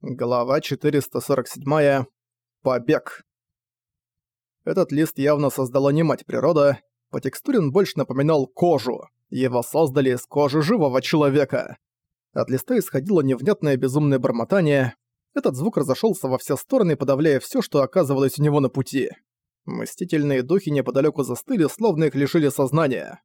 Глава 447. Побег. Этот лист явно создала не мать природа. По текстуре он больше напоминал кожу. Его создали из кожи живого человека. От листа исходило невнятное безумное бормотание. Этот звук разошелся во все стороны, подавляя все, что оказывалось у него на пути. Мстительные духи неподалеку застыли, словно их лишили сознания.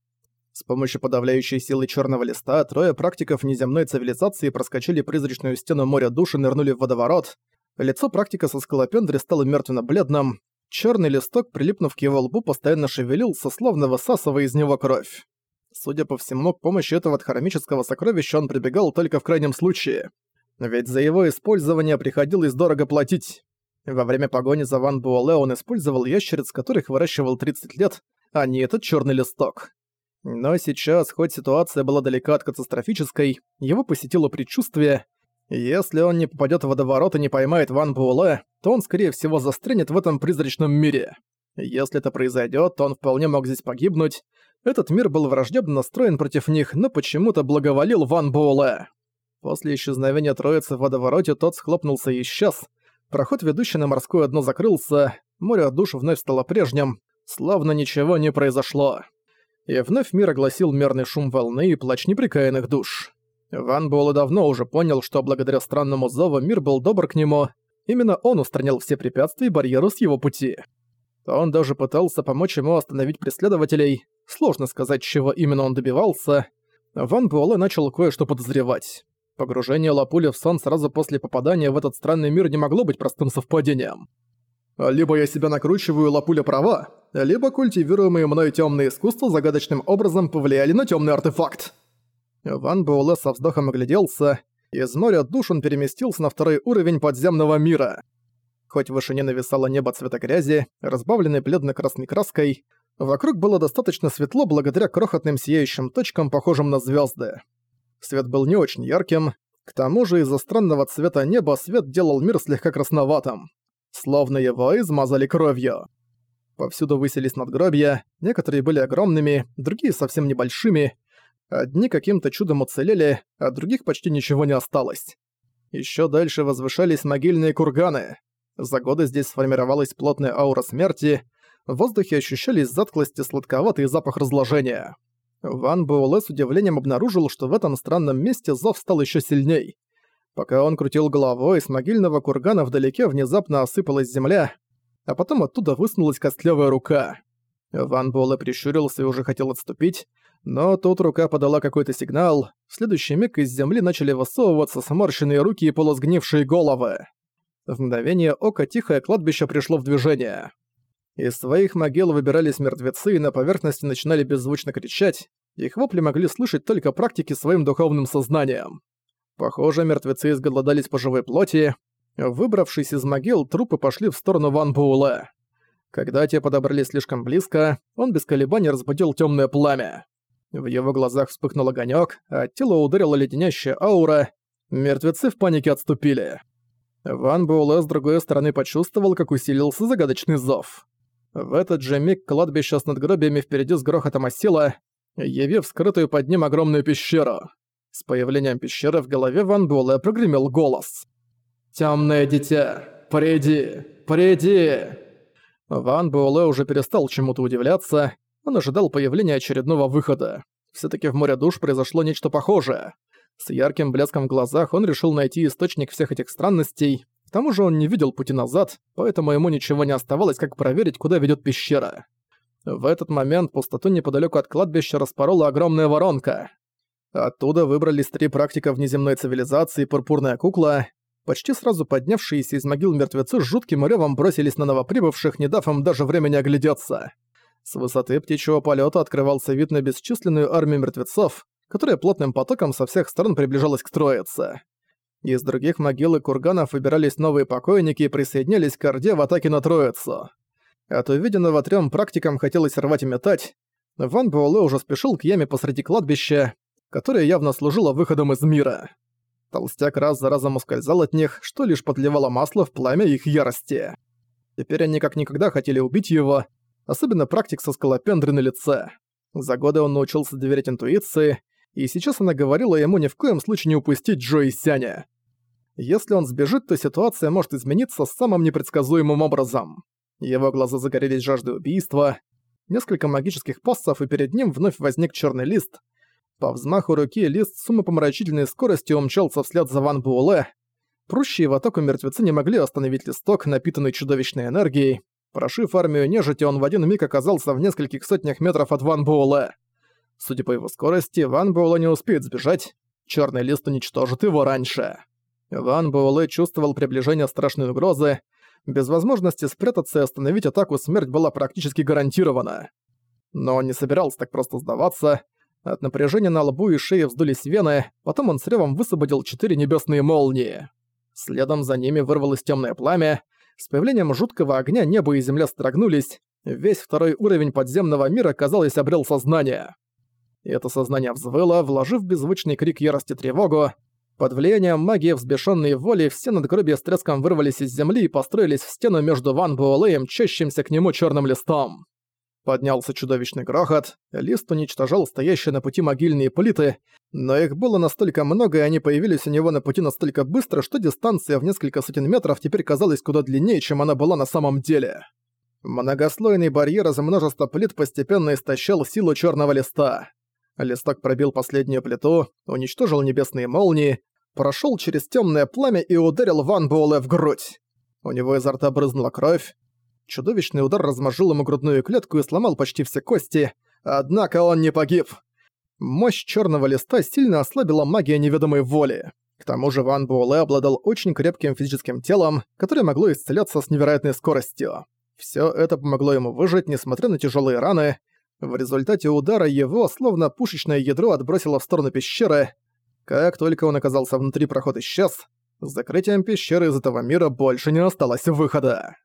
С помощью подавляющей силы черного листа трое практиков неземной цивилизации проскочили призрачную стену моря душ и нырнули в водоворот. Лицо практика со скалопендри стало мертвенно-бледным. Черный листок, прилипнув к его лбу, постоянно шевелился, словно высасывая из него кровь. Судя по всему, к помощи этого хромического сокровища он прибегал только в крайнем случае. Ведь за его использование приходилось дорого платить. Во время погони за Ван Буэлэ он использовал ящериц, которых выращивал 30 лет, а не этот черный листок. Но сейчас, хоть ситуация была далека от катастрофической, его посетило предчувствие. Если он не попадет в водоворот и не поймает Ван Буэлэ, то он, скорее всего, застрянет в этом призрачном мире. Если это произойдет, то он вполне мог здесь погибнуть. Этот мир был враждебно настроен против них, но почему-то благоволил Ван Буэлэ. После исчезновения троицы в водовороте тот схлопнулся и исчез. Проход, ведущий на морское дно, закрылся, море душ вновь стало прежним, словно ничего не произошло и вновь мир огласил мерный шум волны и плач неприкаянных душ. Ван Буэлэ давно уже понял, что благодаря странному зову мир был добр к нему, именно он устранял все препятствия и барьеры с его пути. Он даже пытался помочь ему остановить преследователей, сложно сказать, чего именно он добивался. Ван Буэлэ начал кое-что подозревать. Погружение Лапули в сон сразу после попадания в этот странный мир не могло быть простым совпадением. Либо я себя накручиваю, Лапуля права, либо культивируемые мной темные искусства загадочным образом повлияли на темный артефакт. Ван Буэлэ со вздохом огляделся. Из моря душ он переместился на второй уровень подземного мира. Хоть в вышине нависало небо цвета грязи, разбавленной бледно-красной краской, вокруг было достаточно светло благодаря крохотным сияющим точкам, похожим на звезды. Свет был не очень ярким, к тому же из-за странного цвета неба свет делал мир слегка красноватым словно его измазали кровью. Повсюду высились надгробья, некоторые были огромными, другие совсем небольшими. Одни каким-то чудом уцелели, а других почти ничего не осталось. Еще дальше возвышались могильные курганы. За годы здесь сформировалась плотная аура смерти, в воздухе ощущались затклость и сладковатый запах разложения. Ван Буэлэ с удивлением обнаружил, что в этом странном месте зов стал еще сильней. Пока он крутил головой, с могильного кургана вдалеке внезапно осыпалась земля, а потом оттуда высунулась костлявая рука. Ван Буэлэ прищурился и уже хотел отступить, но тут рука подала какой-то сигнал, в следующий миг из земли начали высовываться сморщенные руки и полусгнившие головы. В мгновение ока тихое кладбище пришло в движение. Из своих могил выбирались мертвецы и на поверхности начинали беззвучно кричать, их вопли могли слышать только практики своим духовным сознанием. Похоже, мертвецы изголодались по живой плоти. Выбравшись из могил, трупы пошли в сторону Ван Буэлэ. Когда те подобрались слишком близко, он без колебаний разбудил темное пламя. В его глазах вспыхнул огонек, а тело ударила леденящая аура. Мертвецы в панике отступили. Ван Буэлэ с другой стороны почувствовал, как усилился загадочный зов. В этот же миг кладбище с надгробиями впереди с грохотом осело, явив скрытую под ним огромную пещеру. С появлением пещеры в голове Ван Буэлэ прогремел голос. «Тёмное дитя, приди, приди!» Ван Буэлэ уже перестал чему-то удивляться, он ожидал появления очередного выхода. Всё-таки в море душ произошло нечто похожее. С ярким блеском в глазах он решил найти источник всех этих странностей. К тому же он не видел пути назад, поэтому ему ничего не оставалось, как проверить, куда ведёт пещера. В этот момент пустоту неподалёку от кладбища распорола огромная воронка. Оттуда выбрались три практика внеземной цивилизации «Пурпурная кукла». Почти сразу поднявшиеся из могил мертвецы с жутким ревом бросились на новоприбывших, не дав им даже времени оглядеться. С высоты птичьего полета открывался вид на бесчисленную армию мертвецов, которая плотным потоком со всех сторон приближалась к троице. Из других могил и курганов выбирались новые покойники и присоединялись к Орде в атаке на троицу. От увиденного трём практикам хотелось рвать и метать. Ван Буэлэ уже спешил к яме посреди кладбища, которая явно служила выходом из мира. Толстяк раз за разом ускользал от них, что лишь подливало масло в пламя их ярости. Теперь они как никогда хотели убить его, особенно практик со скалопендры на лице. За годы он научился доверять интуиции, и сейчас она говорила ему ни в коем случае не упустить Джо и Сяня. Если он сбежит, то ситуация может измениться самым непредсказуемым образом. Его глаза загорелись жаждой убийства. Несколько магических постов, и перед ним вновь возник черный лист. По взмаху руки лист с умопомрачительной скоростью умчался вслед за Ван Буэлэ. Прущие в атаку мертвецы не могли остановить листок, напитанный чудовищной энергией. Прошив армию нежити, он в один миг оказался в нескольких сотнях метров от Ван Буэлэ. Судя по его скорости, Ван Буэлэ не успеет сбежать. Черный лист уничтожит его раньше. Ван Буэлэ чувствовал приближение страшной угрозы. Без возможности спрятаться и остановить атаку смерть была практически гарантирована. Но он не собирался так просто сдаваться. От напряжения на лбу и шее вздулись вены, потом он с ревом высвободил четыре небесные молнии. Следом за ними вырвалось темное пламя. С появлением жуткого огня небо и земля строгнулись. Весь второй уровень подземного мира, казалось, обрел сознание. И это сознание взвыло, вложив беззвучный крик ярости тревогу. Под влиянием магии взбешенной воли все надгробия с треском вырвались из земли и построились в стену между Ван Буэлэем, чащимся к нему черным листом. Поднялся чудовищный грохот, лист уничтожал стоящие на пути могильные плиты, но их было настолько много, и они появились у него на пути настолько быстро, что дистанция в несколько сотен метров теперь казалась куда длиннее, чем она была на самом деле. Многослойный барьер из множества плит постепенно истощал силу черного листа. Листок пробил последнюю плиту, уничтожил небесные молнии, прошел через темное пламя и ударил Ван Буэлэ в грудь. У него изо рта брызнула кровь. Чудовищный удар размажил ему грудную клетку и сломал почти все кости, однако он не погиб. Мощь черного листа сильно ослабила магия неведомой воли. К тому же Ван Буэлэ обладал очень крепким физическим телом, которое могло исцеляться с невероятной скоростью. Все это помогло ему выжить, несмотря на тяжелые раны, в результате удара его, словно пушечное ядро, отбросило в сторону пещеры. Как только он оказался внутри, проход исчез. С закрытием пещеры из этого мира больше не осталось выхода.